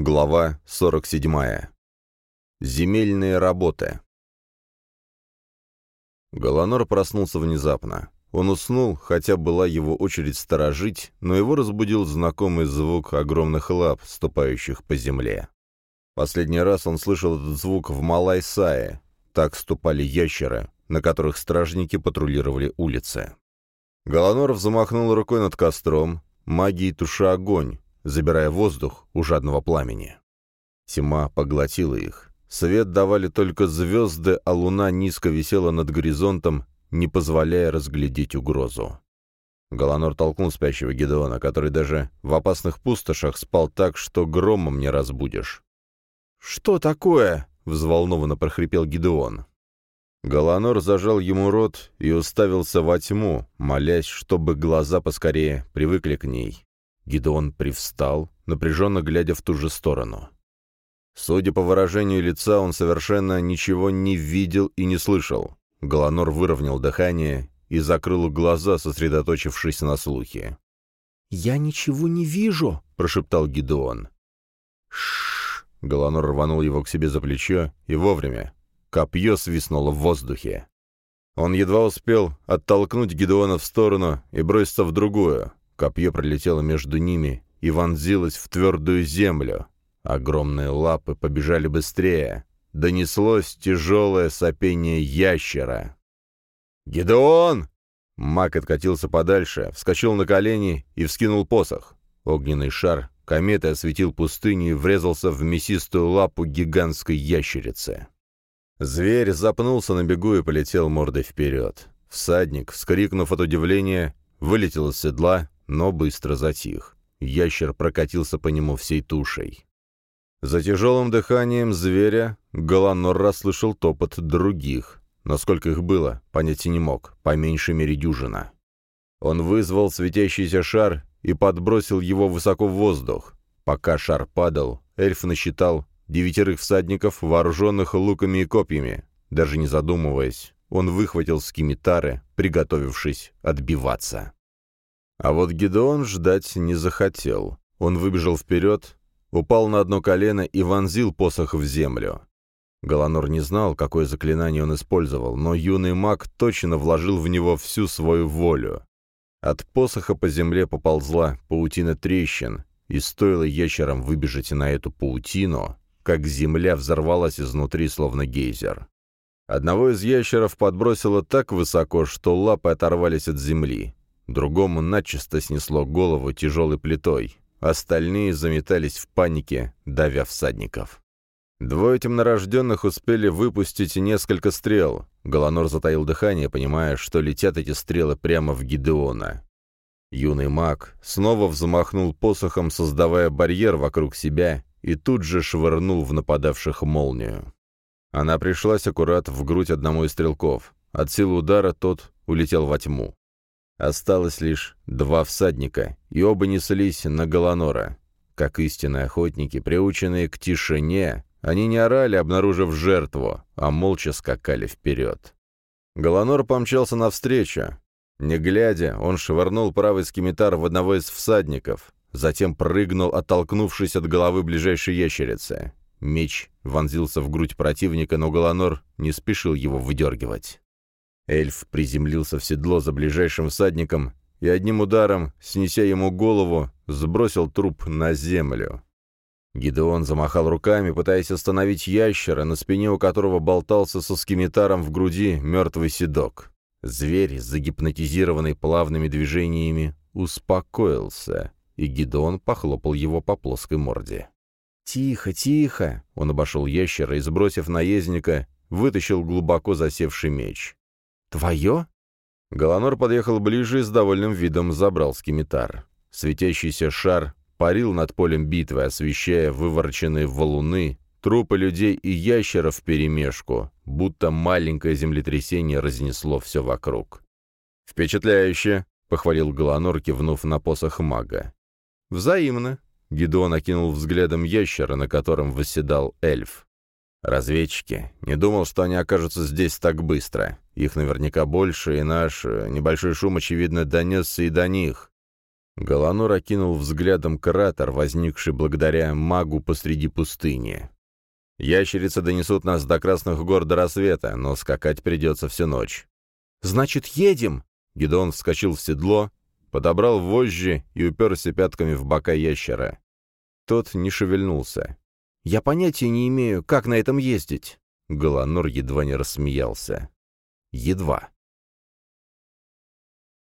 Глава 47. Земельные работы. Голонор проснулся внезапно. Он уснул, хотя была его очередь сторожить, но его разбудил знакомый звук огромных лап, ступающих по земле. Последний раз он слышал этот звук в Малайсае. Так ступали ящеры, на которых стражники патрулировали улицы. Голонор замахнул рукой над костром, магией туша огонь, забирая воздух у жадного пламени. Тьма поглотила их. Свет давали только звезды, а луна низко висела над горизонтом, не позволяя разглядеть угрозу. Голонор толкнул спящего Гедеона, который даже в опасных пустошах спал так, что громом не разбудишь. «Что такое?» — взволнованно прохрипел Гедеон. Голонор зажал ему рот и уставился во тьму, молясь, чтобы глаза поскорее привыкли к ней. Гидеон привстал, напряженно глядя в ту же сторону. Судя по выражению лица, он совершенно ничего не видел и не слышал. Голонор выровнял дыхание и закрыл глаза, сосредоточившись на слухе. «Я ничего не вижу», — прошептал Гидеон. Шш! Голонор рванул его к себе за плечо, и вовремя. Копье свистнуло в воздухе. Он едва успел оттолкнуть Гидеона в сторону и броситься в другую. Копье пролетело между ними и вонзилось в твердую землю. Огромные лапы побежали быстрее. Донеслось тяжелое сопение ящера. «Гидеон!» Мак откатился подальше, вскочил на колени и вскинул посох. Огненный шар кометой осветил пустыню и врезался в мясистую лапу гигантской ящерицы. Зверь запнулся на бегу и полетел мордой вперед. Всадник, вскрикнув от удивления, вылетел из седла, но быстро затих. Ящер прокатился по нему всей тушей. За тяжелым дыханием зверя Голанор расслышал топот других. Насколько их было, понять не мог, по меньшей мере дюжина. Он вызвал светящийся шар и подбросил его высоко в воздух. Пока шар падал, эльф насчитал девятерых всадников, вооруженных луками и копьями. Даже не задумываясь, он выхватил скимитары, приготовившись отбиваться. А вот Гедеон ждать не захотел. Он выбежал вперед, упал на одно колено и вонзил посох в землю. Голонор не знал, какое заклинание он использовал, но юный маг точно вложил в него всю свою волю. От посоха по земле поползла паутина трещин, и стоило ящерам выбежать на эту паутину, как земля взорвалась изнутри, словно гейзер. Одного из ящеров подбросило так высоко, что лапы оторвались от земли. Другому начисто снесло голову тяжелой плитой. Остальные заметались в панике, давя всадников. Двое темнорожденных успели выпустить несколько стрел. Голонор затаил дыхание, понимая, что летят эти стрелы прямо в Гидеона. Юный маг снова взмахнул посохом, создавая барьер вокруг себя, и тут же швырнул в нападавших молнию. Она пришлась аккурат в грудь одному из стрелков. От силы удара тот улетел во тьму. Осталось лишь два всадника, и оба неслись на Голонора. Как истинные охотники, приученные к тишине, они не орали, обнаружив жертву, а молча скакали вперед. Голонор помчался навстречу. Не глядя, он швырнул правый скимитар в одного из всадников, затем прыгнул, оттолкнувшись от головы ближайшей ящерицы. Меч вонзился в грудь противника, но Голонор не спешил его выдергивать. Эльф приземлился в седло за ближайшим всадником и одним ударом, снеся ему голову, сбросил труп на землю. Гидеон замахал руками, пытаясь остановить ящера, на спине у которого болтался со скимитаром в груди мертвый седок. Зверь, загипнотизированный плавными движениями, успокоился, и Гидеон похлопал его по плоской морде. «Тихо, тихо!» — он обошел ящера и, сбросив наездника, вытащил глубоко засевший меч. «Твое?» Голонор подъехал ближе и с довольным видом забрал скимитар. Светящийся шар парил над полем битвы, освещая вывороченные валуны, трупы людей и ящеров вперемешку, будто маленькое землетрясение разнесло все вокруг. «Впечатляюще!» — похвалил Голонор, кивнув на посох мага. «Взаимно!» — Гидеон окинул взглядом ящера, на котором восседал эльф. Разведчики. Не думал, что они окажутся здесь так быстро. Их наверняка больше, и наш э, небольшой шум, очевидно, донесся и до них. Голонор окинул взглядом кратер, возникший благодаря магу посреди пустыни. «Ящерицы донесут нас до Красных гор до рассвета, но скакать придется всю ночь». «Значит, едем!» Гедеон вскочил в седло, подобрал вожжи и уперся пятками в бока ящера. Тот не шевельнулся. «Я понятия не имею, как на этом ездить». Голонор едва не рассмеялся. Едва.